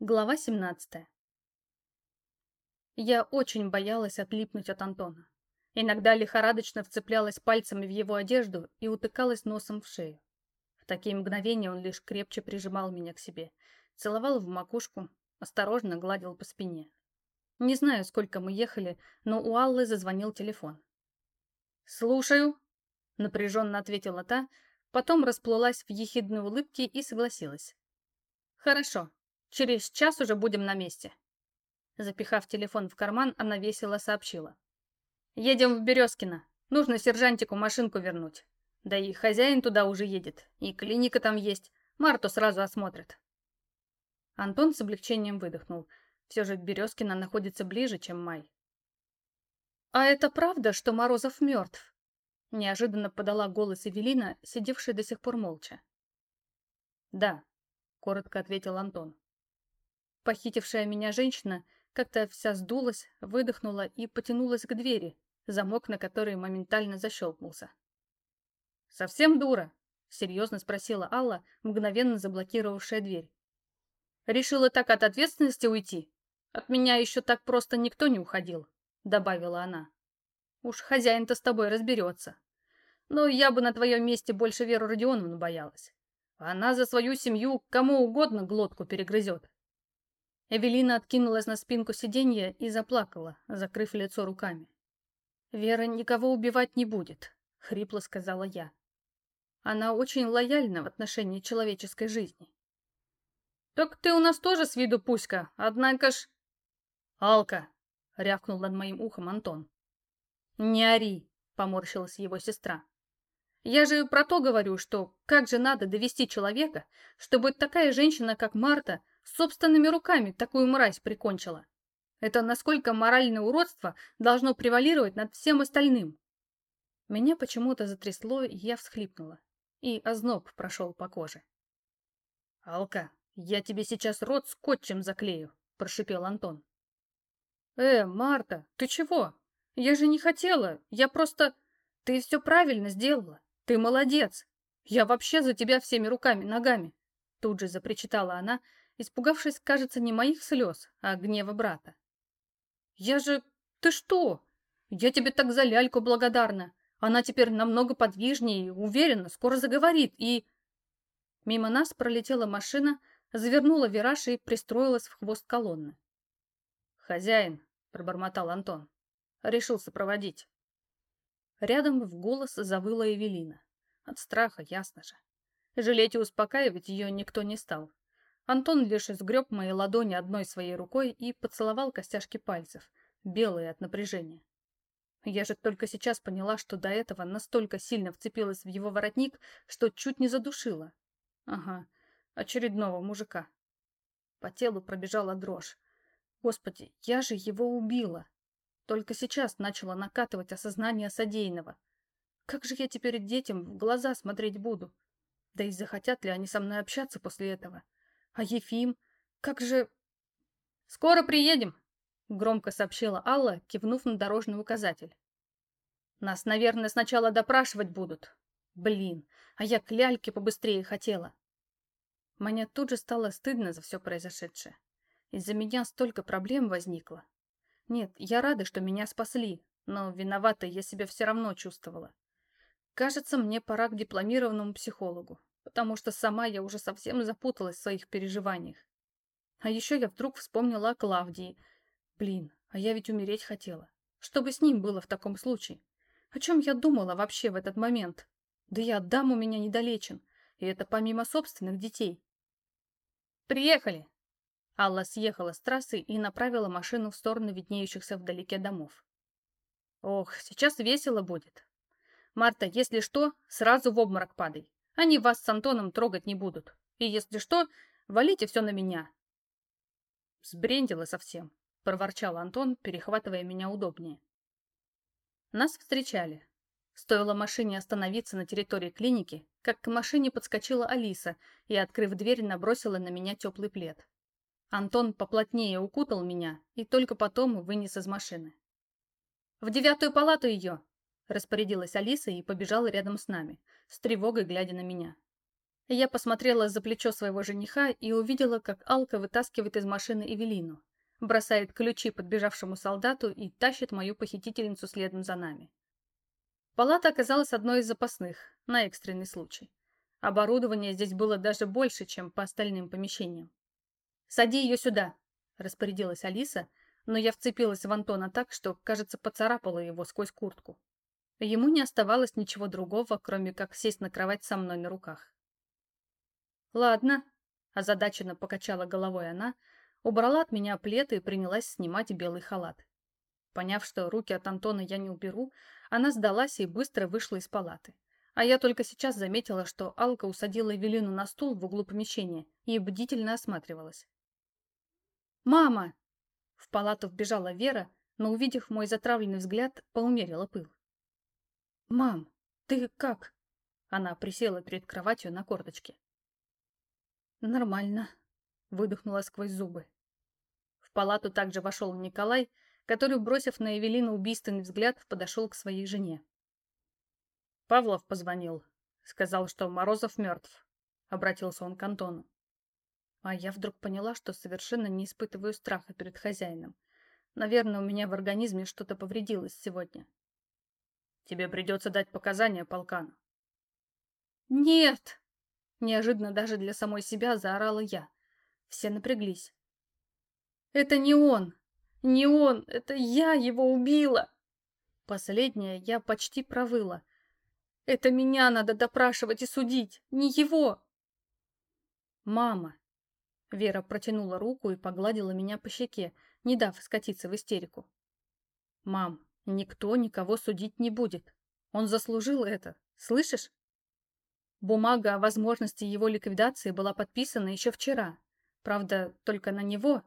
Глава 17 Я очень боялась отлипнуть от Антона. Иногда лихорадочно вцеплялась пальцами в его одежду и утыкалась носом в шею. В такие мгновения он лишь крепче прижимал меня к себе, целовал в макушку, осторожно гладил по спине. Не знаю, сколько мы ехали, но у Аллы зазвонил телефон. «Слушаю», — напряженно ответила та, потом расплылась в ехидной улыбке и согласилась. «Хорошо, Через час уже будем на месте. Запихав телефон в карман, она весело сообщила. Едем в Березкино. Нужно сержантику машинку вернуть. Да и хозяин туда уже едет. И клиника там есть. Марту сразу осмотрят. Антон с облегчением выдохнул. Все же Березкино находится ближе, чем Май. «А это правда, что Морозов мертв?» Неожиданно подала голос Эвелина, сидевшая до сих пор молча. «Да», — коротко ответил Антон. Похитившая меня женщина как-то вся сдулась, выдохнула и потянулась к двери, замок на которой моментально защелкнулся. «Совсем дура?» — серьезно спросила Алла, мгновенно заблокировавшая дверь. «Решила так от ответственности уйти? От меня еще так просто никто не уходил», — добавила она. «Уж хозяин-то с тобой разберется. Но я бы на твоем месте больше Веру Родионовну боялась. Она за свою семью кому угодно глотку перегрызет. Эвелина откинулась на спинку сиденья и заплакала, закрыв лицо руками. «Вера никого убивать не будет», — хрипло сказала я. «Она очень лояльна в отношении человеческой жизни». «Так ты у нас тоже с виду пуська, однако ж...» «Алка!» — рявкнул над моим ухом Антон. «Не ори!» — поморщилась его сестра. «Я же про то говорю, что как же надо довести человека, чтобы такая женщина, как Марта, Собственными руками такую мразь прикончила. Это насколько моральное уродство должно превалировать над всем остальным. Меня почему-то затрясло, и я всхлипнула. И озноб прошел по коже. «Алка, я тебе сейчас рот скотчем заклею», — прошипел Антон. «Э, Марта, ты чего? Я же не хотела, я просто... Ты все правильно сделала, ты молодец. Я вообще за тебя всеми руками-ногами», — тут же запричитала она, испугавшись, кажется, не моих слез, а гнева брата. «Я же... Ты что? Я тебе так за ляльку благодарна. Она теперь намного подвижнее, уверена, скоро заговорит и...» Мимо нас пролетела машина, завернула вираж и пристроилась в хвост колонны. «Хозяин», — пробормотал Антон, — решил сопроводить. Рядом в голос завыла Эвелина. От страха, ясно же. Жалеть и успокаивать ее никто не стал. Антон лишь сгреб мои ладони одной своей рукой и поцеловал костяшки пальцев, белые от напряжения. Я же только сейчас поняла, что до этого настолько сильно вцепилась в его воротник, что чуть не задушила. Ага, очередного мужика. По телу пробежала дрожь. Господи, я же его убила. Только сейчас начала накатывать осознание содеянного. Как же я теперь детям в глаза смотреть буду? Да и захотят ли они со мной общаться после этого? А Ефим? Как же... Скоро приедем, громко сообщила Алла, кивнув на дорожный указатель. Нас, наверное, сначала допрашивать будут. Блин, а я к ляльке побыстрее хотела. Мне тут же стало стыдно за все произошедшее. Из-за меня столько проблем возникло. Нет, я рада, что меня спасли, но виноватой я себя все равно чувствовала. Кажется, мне пора к дипломированному психологу потому что сама я уже совсем запуталась в своих переживаниях. А еще я вдруг вспомнила о Клавдии. Блин, а я ведь умереть хотела. Что бы с ним было в таком случае? О чем я думала вообще в этот момент? Да я отдам у меня недолечен, и это помимо собственных детей. «Приехали!» Алла съехала с трассы и направила машину в сторону виднеющихся вдалеке домов. «Ох, сейчас весело будет. Марта, если что, сразу в обморок падай. Они вас с Антоном трогать не будут. И если что, валите все на меня. Сбрендила совсем, проворчал Антон, перехватывая меня удобнее. Нас встречали. Стоило машине остановиться на территории клиники, как к машине подскочила Алиса и, открыв дверь, набросила на меня теплый плед. Антон поплотнее укутал меня и только потом вынес из машины. «В девятую палату ее!» Распорядилась Алиса и побежала рядом с нами, с тревогой глядя на меня. Я посмотрела за плечо своего жениха и увидела, как Алка вытаскивает из машины Эвелину, бросает ключи подбежавшему солдату и тащит мою похитительницу следом за нами. Палата оказалась одной из запасных, на экстренный случай. Оборудование здесь было даже больше, чем по остальным помещениям. «Сади ее сюда», — распорядилась Алиса, но я вцепилась в Антона так, что, кажется, поцарапала его сквозь куртку. Ему не оставалось ничего другого, кроме как сесть на кровать со мной на руках. «Ладно», — озадаченно покачала головой она, убрала от меня плед и принялась снимать белый халат. Поняв, что руки от Антона я не уберу, она сдалась и быстро вышла из палаты. А я только сейчас заметила, что Алка усадила Эвелину на стул в углу помещения и бдительно осматривалась. «Мама!» В палату вбежала Вера, но, увидев мой затравленный взгляд, поумерила пыл. «Мам, ты как?» Она присела перед кроватью на корточке. «Нормально», — выдохнула сквозь зубы. В палату также вошел Николай, который, бросив на Эвелину убийственный взгляд, подошел к своей жене. «Павлов позвонил. Сказал, что Морозов мертв», — обратился он к Антону. А я вдруг поняла, что совершенно не испытываю страха перед хозяином. Наверное, у меня в организме что-то повредилось сегодня. «Тебе придется дать показания полкану». «Нет!» Неожиданно даже для самой себя заорала я. Все напряглись. «Это не он! Не он! Это я его убила!» Последнее я почти провыла. «Это меня надо допрашивать и судить, не его!» «Мама!» Вера протянула руку и погладила меня по щеке, не дав скатиться в истерику. «Мам, никто никого судить не будет. Он заслужил это, слышишь?» Бумага о возможности его ликвидации была подписана еще вчера. Правда, только на него.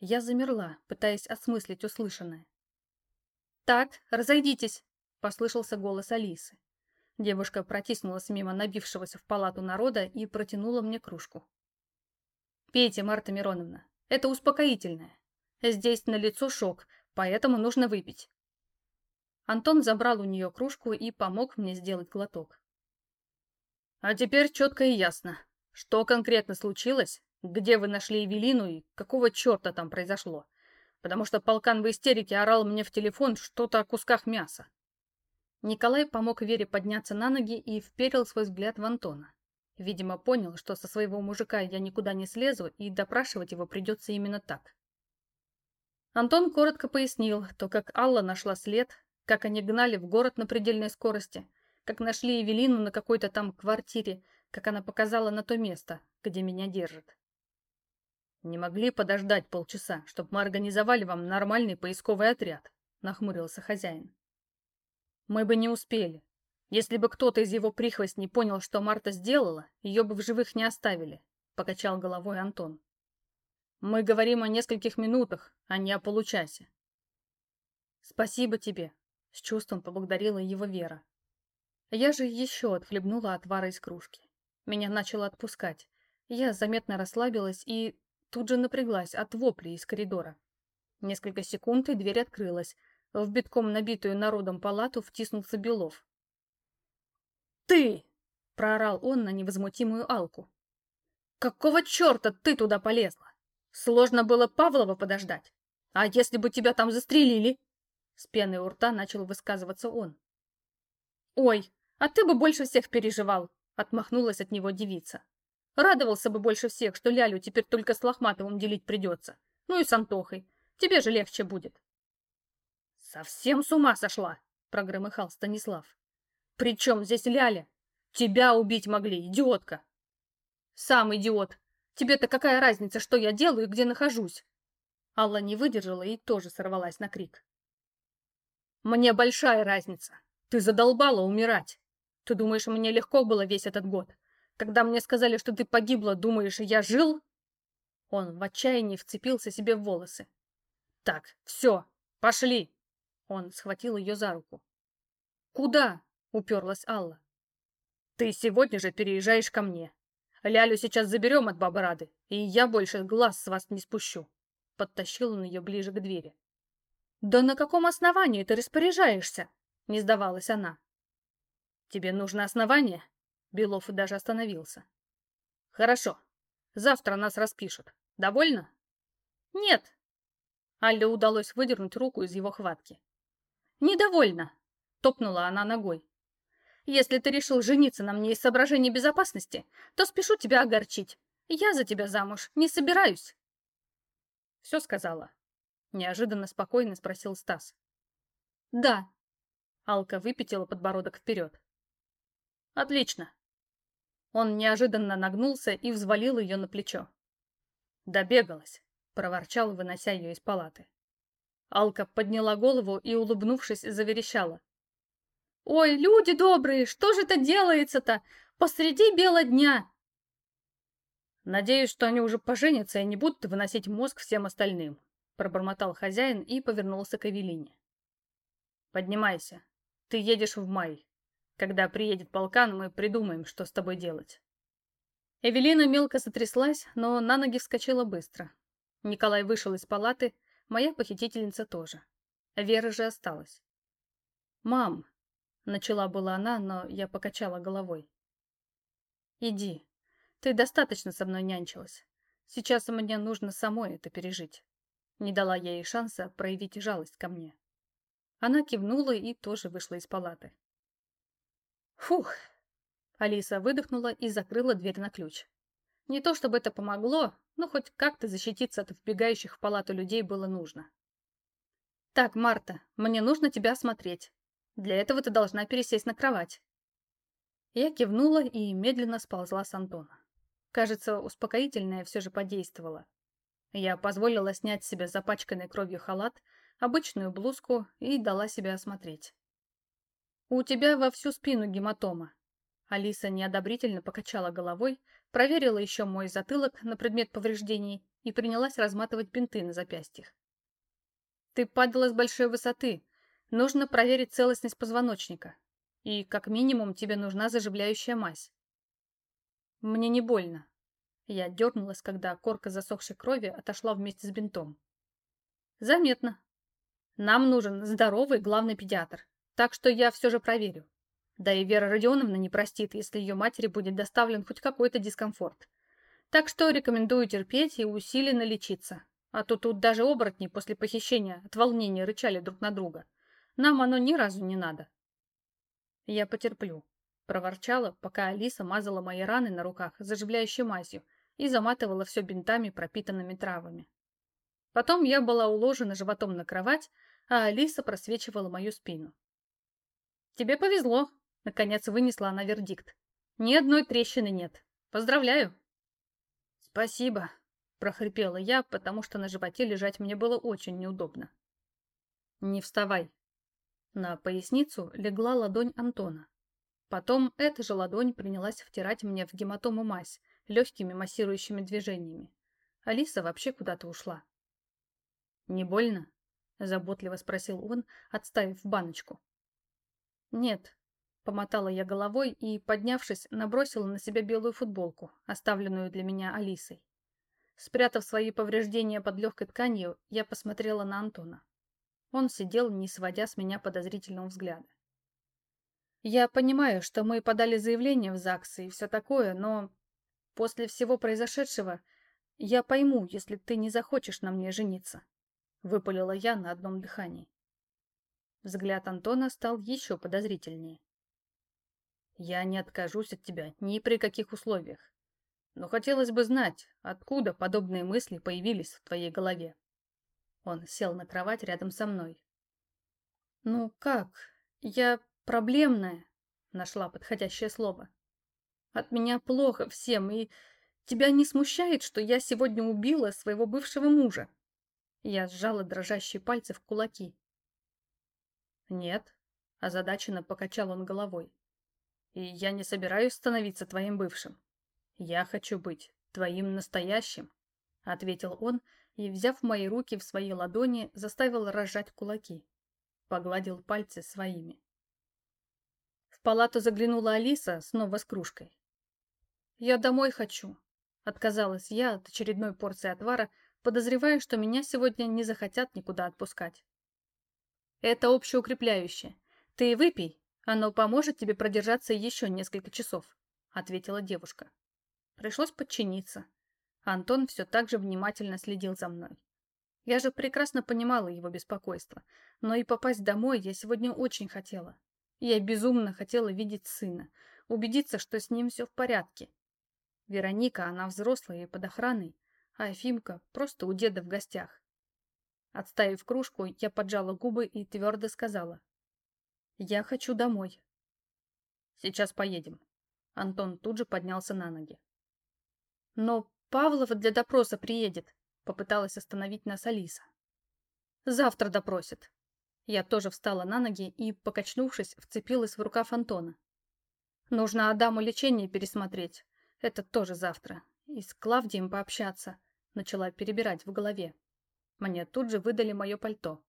Я замерла, пытаясь осмыслить услышанное. «Так, разойдитесь!» — послышался голос Алисы. Девушка протиснулась мимо набившегося в палату народа и протянула мне кружку. «Пейте, Марта Мироновна, это успокоительное. Здесь налицо шок, поэтому нужно выпить». Антон забрал у нее кружку и помог мне сделать глоток. А теперь четко и ясно. Что конкретно случилось, где вы нашли Эвелину и какого черта там произошло. Потому что полкан в истерике орал мне в телефон что-то о кусках мяса. Николай помог Вере подняться на ноги и вперил свой взгляд в Антона. Видимо, понял, что со своего мужика я никуда не слезу, и допрашивать его придется именно так. Антон коротко пояснил то, как Алла нашла след, как они гнали в город на предельной скорости, как нашли Эвелину на какой-то там квартире, как она показала на то место, где меня держат. «Не могли подождать полчаса, чтобы мы организовали вам нормальный поисковый отряд», — нахмурился хозяин. «Мы бы не успели. Если бы кто-то из его прихвостней понял, что Марта сделала, ее бы в живых не оставили», — покачал головой Антон. «Мы говорим о нескольких минутах, а не о получасе». «Спасибо тебе», — с чувством поблагодарила его Вера. Я же еще отхлебнула отвара из кружки. Меня начало отпускать. Я заметно расслабилась и тут же напряглась от вопли из коридора. Несколько секунд, и дверь открылась. В битком набитую народом палату втиснулся Белов. «Ты!» — проорал он на невозмутимую Алку. «Какого черта ты туда полезла? Сложно было Павлова подождать. А если бы тебя там застрелили?» С пеной у рта начал высказываться он. «Ой, а ты бы больше всех переживал, отмахнулась от него девица. Радовался бы больше всех, что Лялю теперь только с Лохматовым делить придется. Ну и с Антохой. Тебе же легче будет. Совсем с ума сошла, прогромыхал Станислав. При чем здесь Ляля? Тебя убить могли, идиотка. Сам идиот. Тебе-то какая разница, что я делаю и где нахожусь? Алла не выдержала и тоже сорвалась на крик. Мне большая разница. Ты задолбала умирать. Ты думаешь, мне легко было весь этот год? Когда мне сказали, что ты погибла, думаешь, я жил?» Он в отчаянии вцепился себе в волосы. «Так, все, пошли!» Он схватил ее за руку. «Куда?» — уперлась Алла. «Ты сегодня же переезжаешь ко мне. Лялю сейчас заберем от бабы Рады, и я больше глаз с вас не спущу». Подтащил он ее ближе к двери. «Да на каком основании ты распоряжаешься?» — не сдавалась она. «Тебе нужно основание? Белов даже остановился. Хорошо. Завтра нас распишут. Довольно? Нет. Алле удалось выдернуть руку из его хватки. Недовольна. Топнула она ногой. Если ты решил жениться на мне из соображений безопасности, то спешу тебя огорчить. Я за тебя замуж не собираюсь. Все сказала. Неожиданно спокойно спросил Стас. Да. Алка выпятила подбородок вперед. Отлично. Он неожиданно нагнулся и взвалил ее на плечо. Добегалась, проворчал, вынося ее из палаты. Алка подняла голову и, улыбнувшись, заверещала. «Ой, люди добрые, что же это делается-то? Посреди бела дня!» «Надеюсь, что они уже поженятся и не будут выносить мозг всем остальным», пробормотал хозяин и повернулся к Эвелине. «Поднимайся. Ты едешь в май. Когда приедет полкан, мы придумаем, что с тобой делать». Эвелина мелко сотряслась, но на ноги вскочила быстро. Николай вышел из палаты, моя похитительница тоже. Вера же осталась. «Мам!» — начала была она, но я покачала головой. «Иди. Ты достаточно со мной нянчилась. Сейчас мне нужно самой это пережить». Не дала я ей шанса проявить жалость ко мне. Она кивнула и тоже вышла из палаты. Фух! Алиса выдохнула и закрыла дверь на ключ. Не то чтобы это помогло, но хоть как-то защититься от вбегающих в палату людей было нужно. «Так, Марта, мне нужно тебя осмотреть. Для этого ты должна пересесть на кровать». Я кивнула и медленно сползла с Антона. Кажется, успокоительное все же подействовало. Я позволила снять с себя запачканный кровью халат, обычную блузку и дала себя осмотреть. «У тебя во всю спину гематома». Алиса неодобрительно покачала головой, проверила еще мой затылок на предмет повреждений и принялась разматывать бинты на запястьях. «Ты падала с большой высоты. Нужно проверить целостность позвоночника. И, как минимум, тебе нужна заживляющая мазь». «Мне не больно», я дернулась, когда корка засохшей крови отошла вместе с бинтом. Заметно. Нам нужен здоровый главный педиатр, так что я все же проверю. Да и Вера Родионовна не простит, если ее матери будет доставлен хоть какой-то дискомфорт. Так что рекомендую терпеть и усиленно лечиться. А то тут даже оборотни после похищения от волнения рычали друг на друга. Нам оно ни разу не надо. Я потерплю. Проворчала, пока Алиса мазала мои раны на руках заживляющей мазью и заматывала все бинтами, пропитанными травами. Потом я была уложена животом на кровать, а Алиса просвечивала мою спину. «Тебе повезло», — наконец вынесла она вердикт. «Ни одной трещины нет. Поздравляю». «Спасибо», — прохрипела я, потому что на животе лежать мне было очень неудобно. «Не вставай». На поясницу легла ладонь Антона. Потом эта же ладонь принялась втирать мне в гематому мазь, легкими массирующими движениями. Алиса вообще куда-то ушла. «Не больно?» – заботливо спросил он, отставив баночку. «Нет», – помотала я головой и, поднявшись, набросила на себя белую футболку, оставленную для меня Алисой. Спрятав свои повреждения под легкой тканью, я посмотрела на Антона. Он сидел, не сводя с меня подозрительного взгляда. «Я понимаю, что мы подали заявление в ЗАГС и все такое, но После всего произошедшего я пойму, если ты не захочешь на мне жениться», — выпалила я на одном дыхании. Взгляд Антона стал еще подозрительнее. «Я не откажусь от тебя ни при каких условиях. Но хотелось бы знать, откуда подобные мысли появились в твоей голове». Он сел на кровать рядом со мной. «Ну как? Я проблемная», — нашла подходящее слово. От меня плохо всем, и тебя не смущает, что я сегодня убила своего бывшего мужа?» Я сжала дрожащие пальцы в кулаки. «Нет», — озадаченно покачал он головой. «И я не собираюсь становиться твоим бывшим. Я хочу быть твоим настоящим», — ответил он и, взяв мои руки в свои ладони, заставил разжать кулаки. Погладил пальцы своими. В палату заглянула Алиса снова с кружкой. «Я домой хочу», — отказалась я от очередной порции отвара, подозревая, что меня сегодня не захотят никуда отпускать. «Это общеукрепляющее. Ты выпей, оно поможет тебе продержаться еще несколько часов. ответила девушка. Пришлось подчиниться. Антон все так же внимательно следил за мной. Я же прекрасно понимала его беспокойство, но и попасть домой я сегодня очень хотела. Я безумно хотела видеть сына, убедиться, что с ним все в порядке. Вероника, она взрослая и под охраной, а Ефимка просто у деда в гостях. Отставив кружку, я поджала губы и твердо сказала. «Я хочу домой». «Сейчас поедем». Антон тут же поднялся на ноги. «Но Павлова для допроса приедет», — попыталась остановить нас Алиса. «Завтра допросит». Я тоже встала на ноги и, покачнувшись, вцепилась в рукав Антона. «Нужно Адаму лечение пересмотреть. Это тоже завтра. И с Клавдием пообщаться. Начала перебирать в голове. Мне тут же выдали мое пальто.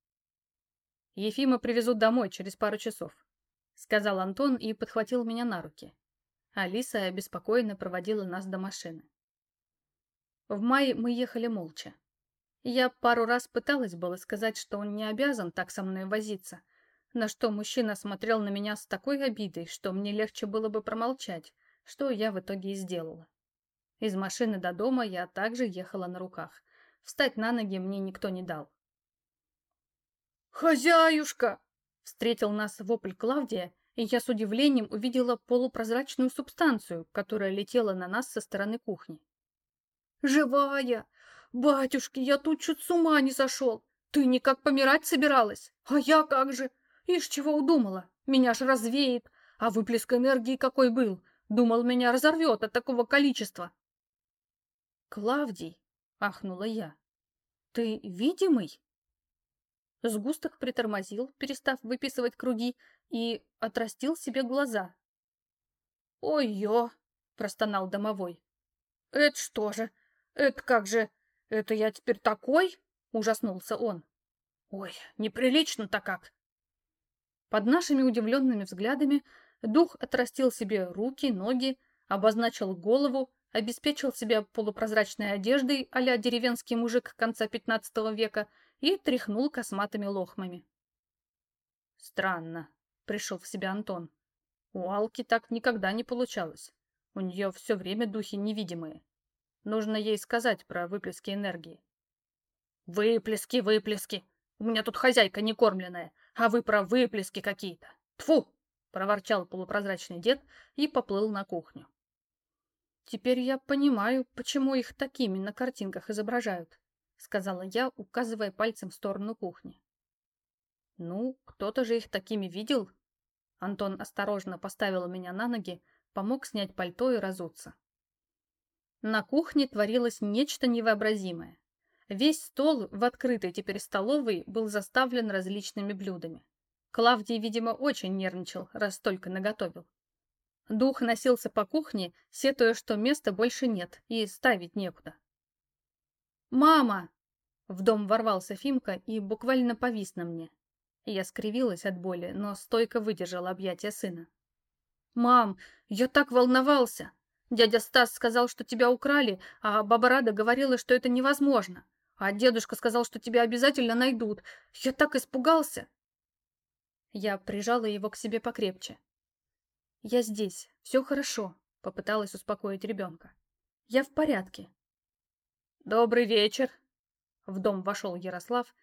Ефима привезут домой через пару часов. Сказал Антон и подхватил меня на руки. Алиса обеспокоенно проводила нас до машины. В мае мы ехали молча. Я пару раз пыталась было сказать, что он не обязан так со мной возиться, на что мужчина смотрел на меня с такой обидой, что мне легче было бы промолчать, что я в итоге и сделала. Из машины до дома я также ехала на руках. Встать на ноги мне никто не дал. «Хозяюшка!» — встретил нас вопль Клавдия, и я с удивлением увидела полупрозрачную субстанцию, которая летела на нас со стороны кухни. «Живая! Батюшки, я тут чуть с ума не сошел! Ты никак помирать собиралась? А я как же? Ишь, чего удумала? Меня ж развеет! А выплеск энергии какой был! Думал, меня разорвет от такого количества!» «Клавдий!» — ахнула я. «Ты видимый?» Сгусток притормозил, перестав выписывать круги, и отрастил себе глаза. «Ой-ё!» — простонал домовой. «Это что же? Это как же? Это я теперь такой?» — ужаснулся он. «Ой, неприлично-то как!» Под нашими удивленными взглядами дух отрастил себе руки, ноги, обозначил голову, обеспечил себя полупрозрачной одеждой а деревенский мужик конца пятнадцатого века и тряхнул косматыми лохмами. Странно, пришел в себя Антон. У Алки так никогда не получалось. У нее все время духи невидимые. Нужно ей сказать про выплески энергии. Выплески, выплески. У меня тут хозяйка некормленная, а вы про выплески какие-то. Тфу! проворчал полупрозрачный дед и поплыл на кухню. «Теперь я понимаю, почему их такими на картинках изображают», сказала я, указывая пальцем в сторону кухни. «Ну, кто-то же их такими видел?» Антон осторожно поставил меня на ноги, помог снять пальто и разуться. На кухне творилось нечто невообразимое. Весь стол в открытой теперь столовой был заставлен различными блюдами. Клавдий, видимо, очень нервничал, раз столько наготовил. Дух носился по кухне, сетуя, что места больше нет и ставить некуда. «Мама!» В дом ворвался Фимка и буквально повис на мне. Я скривилась от боли, но стойко выдержала объятия сына. «Мам, я так волновался! Дядя Стас сказал, что тебя украли, а баба Рада говорила, что это невозможно. А дедушка сказал, что тебя обязательно найдут. Я так испугался!» Я прижала его к себе покрепче. «Я здесь, все хорошо», — попыталась успокоить ребенка. «Я в порядке». «Добрый вечер!» В дом вошел Ярослав,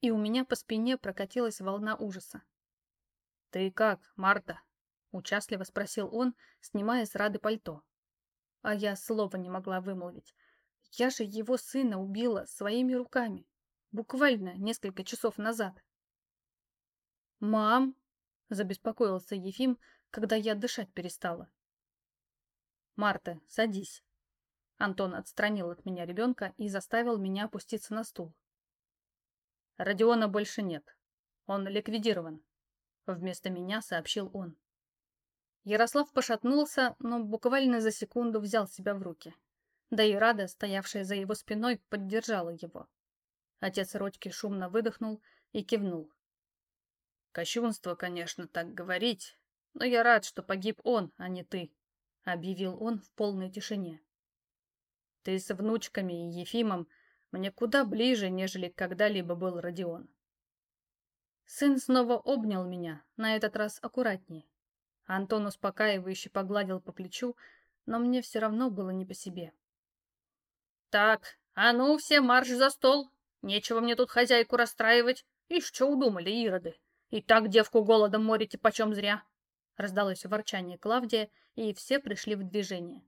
и у меня по спине прокатилась волна ужаса. «Ты как, Марта?» — участливо спросил он, снимая с Рады пальто. А я слова не могла вымолвить. Я же его сына убила своими руками. Буквально несколько часов назад. «Мам!» — забеспокоился Ефим, когда я дышать перестала. «Марта, садись». Антон отстранил от меня ребенка и заставил меня опуститься на стул. «Родиона больше нет. Он ликвидирован», — вместо меня сообщил он. Ярослав пошатнулся, но буквально за секунду взял себя в руки. Да и Рада, стоявшая за его спиной, поддержала его. Отец Родьки шумно выдохнул и кивнул. «Кощунство, конечно, так говорить, но я рад, что погиб он, а не ты», — объявил он в полной тишине. «Ты с внучками и Ефимом мне куда ближе, нежели когда-либо был Родион». Сын снова обнял меня, на этот раз аккуратнее. Антон успокаивающе погладил по плечу, но мне все равно было не по себе. «Так, а ну все марш за стол! Нечего мне тут хозяйку расстраивать. И что удумали, ироды? И так девку голодом морите почем зря!» Раздалось ворчание Клавдия, и все пришли в движение.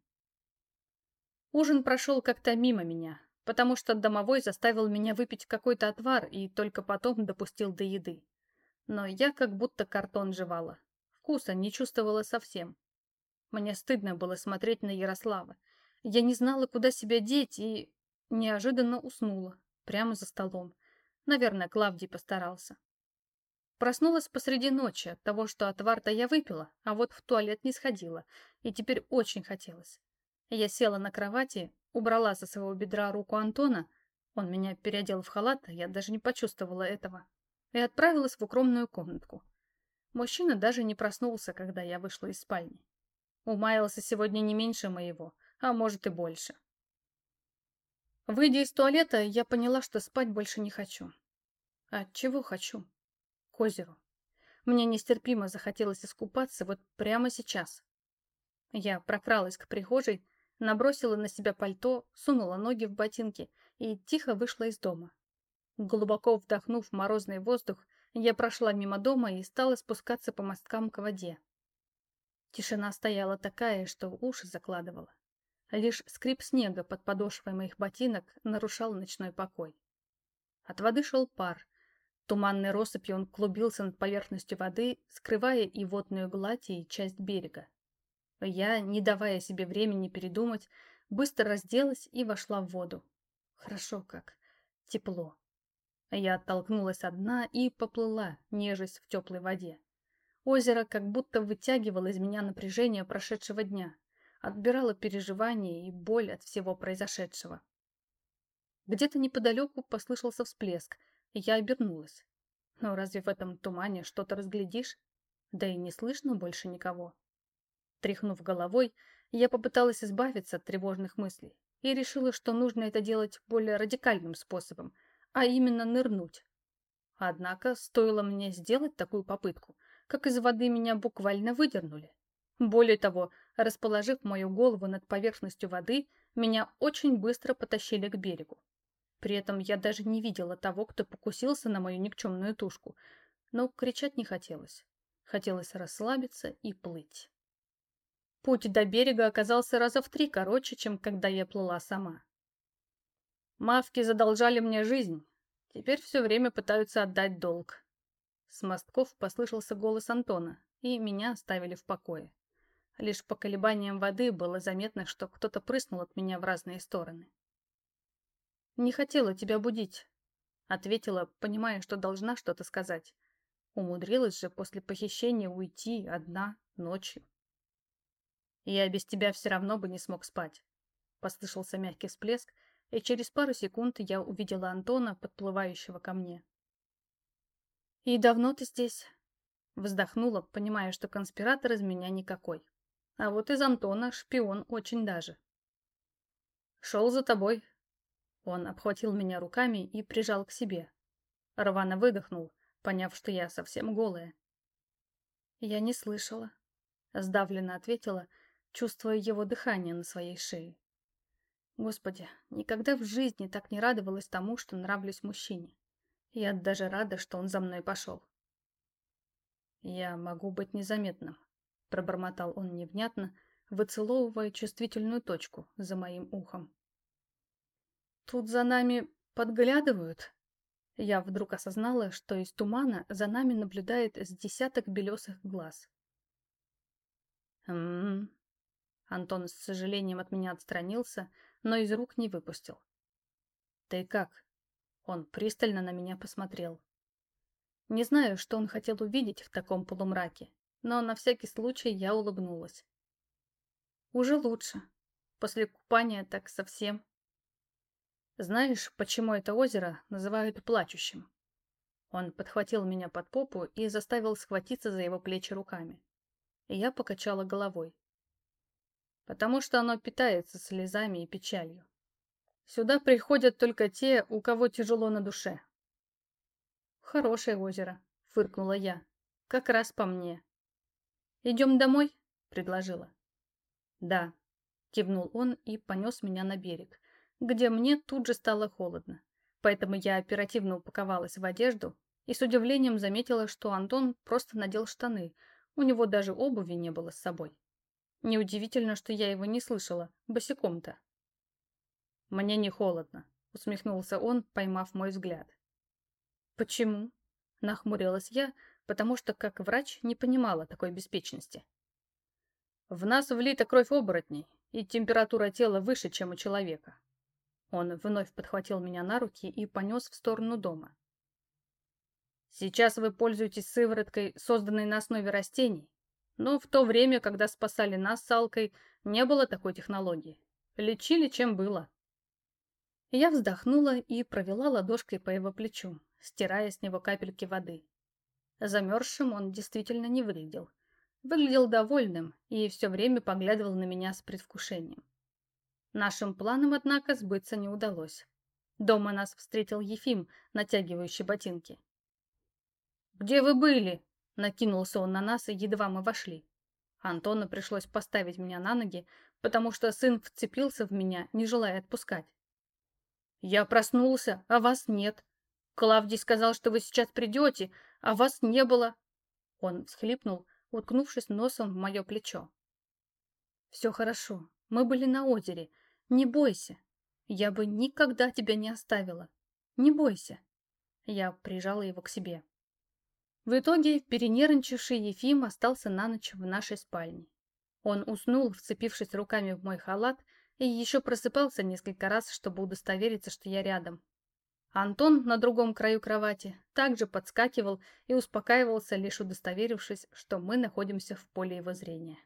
Ужин прошел как-то мимо меня, потому что домовой заставил меня выпить какой-то отвар и только потом допустил до еды. Но я как будто картон жевала. Вкуса не чувствовала совсем. Мне стыдно было смотреть на Ярослава. Я не знала, куда себя деть, и неожиданно уснула, прямо за столом. Наверное, Клавдий постарался. Проснулась посреди ночи от того, что отвар-то я выпила, а вот в туалет не сходила, и теперь очень хотелось. Я села на кровати, убрала со своего бедра руку Антона, он меня переодел в халат, а я даже не почувствовала этого, и отправилась в укромную комнатку. Мужчина даже не проснулся, когда я вышла из спальни. Умаялся сегодня не меньше моего, а может и больше. Выйдя из туалета, я поняла, что спать больше не хочу. А чего хочу? К озеру. Мне нестерпимо захотелось искупаться вот прямо сейчас. Я прокралась к прихожей, набросила на себя пальто, сунула ноги в ботинки и тихо вышла из дома. Глубоко вдохнув морозный воздух, я прошла мимо дома и стала спускаться по мосткам к воде. Тишина стояла такая, что уши закладывала. Лишь скрип снега под подошвой моих ботинок нарушал ночной покой. От воды шел пар. Туманной россыпью он клубился над поверхностью воды, скрывая и водную гладь, и часть берега. Я, не давая себе времени передумать, быстро разделась и вошла в воду. Хорошо как. Тепло. Я оттолкнулась от дна и поплыла, нежесть в теплой воде. Озеро как будто вытягивало из меня напряжение прошедшего дня, отбирало переживания и боль от всего произошедшего. Где-то неподалеку послышался всплеск, и я обернулась. Но разве в этом тумане что-то разглядишь? Да и не слышно больше никого. Тряхнув головой, я попыталась избавиться от тревожных мыслей и решила, что нужно это делать более радикальным способом, а именно нырнуть. Однако, стоило мне сделать такую попытку, как из воды меня буквально выдернули. Более того, расположив мою голову над поверхностью воды, меня очень быстро потащили к берегу. При этом я даже не видела того, кто покусился на мою никчемную тушку, но кричать не хотелось. Хотелось расслабиться и плыть. Путь до берега оказался раза в три короче, чем когда я плыла сама. Мавки задолжали мне жизнь, теперь все время пытаются отдать долг. С мостков послышался голос Антона, и меня оставили в покое. Лишь по колебаниям воды было заметно, что кто-то прыснул от меня в разные стороны. «Не хотела тебя будить», — ответила, понимая, что должна что-то сказать. Умудрилась же после похищения уйти одна ночью. Я без тебя все равно бы не смог спать. Послышался мягкий всплеск, и через пару секунд я увидела Антона, подплывающего ко мне. «И давно ты здесь?» Вздохнула, понимая, что конспиратор из меня никакой. А вот из Антона шпион очень даже. «Шел за тобой». Он обхватил меня руками и прижал к себе. Рвано выдохнул, поняв, что я совсем голая. «Я не слышала», — сдавленно ответила, — чувствуя его дыхание на своей шее. Господи, никогда в жизни так не радовалась тому, что нравлюсь мужчине. Я даже рада, что он за мной пошел. «Я могу быть незаметным», — пробормотал он невнятно, выцеловывая чувствительную точку за моим ухом. «Тут за нами подглядывают?» Я вдруг осознала, что из тумана за нами наблюдает с десяток белесых глаз. «М-м-м», Антон с сожалением от меня отстранился, но из рук не выпустил. «Ты как?» Он пристально на меня посмотрел. Не знаю, что он хотел увидеть в таком полумраке, но на всякий случай я улыбнулась. «Уже лучше. После купания так совсем...» «Знаешь, почему это озеро называют плачущим?» Он подхватил меня под попу и заставил схватиться за его плечи руками. Я покачала головой потому что оно питается слезами и печалью. Сюда приходят только те, у кого тяжело на душе. «Хорошее озеро», — фыркнула я. «Как раз по мне». «Идем домой?» — предложила. «Да». Кивнул он и понес меня на берег, где мне тут же стало холодно. Поэтому я оперативно упаковалась в одежду и с удивлением заметила, что Антон просто надел штаны, у него даже обуви не было с собой. Неудивительно, что я его не слышала, босиком-то. «Мне не холодно», — усмехнулся он, поймав мой взгляд. «Почему?» — нахмурилась я, потому что, как врач, не понимала такой беспечности. «В нас влита кровь оборотней, и температура тела выше, чем у человека». Он вновь подхватил меня на руки и понес в сторону дома. «Сейчас вы пользуетесь сывороткой, созданной на основе растений, но в то время, когда спасали нас с Алкой, не было такой технологии. Лечили, чем было». Я вздохнула и провела ладошкой по его плечу, стирая с него капельки воды. Замерзшим он действительно не выглядел. Выглядел довольным и все время поглядывал на меня с предвкушением. Нашим планам, однако, сбыться не удалось. Дома нас встретил Ефим, натягивающий ботинки. «Где вы были?» — накинулся он на нас, и едва мы вошли. Антону пришлось поставить меня на ноги, потому что сын вцепился в меня, не желая отпускать. «Я проснулся, а вас нет. Клавдий сказал, что вы сейчас придете, а вас не было». Он всхлипнул, уткнувшись носом в мое плечо. «Все хорошо. Мы были на озере. Не бойся. Я бы никогда тебя не оставила. Не бойся». Я прижала его к себе. В итоге перенервничавший Ефим остался на ночь в нашей спальне. Он уснул, вцепившись руками в мой халат, и еще просыпался несколько раз, чтобы удостовериться, что я рядом. Антон на другом краю кровати также подскакивал и успокаивался, лишь удостоверившись, что мы находимся в поле его зрения.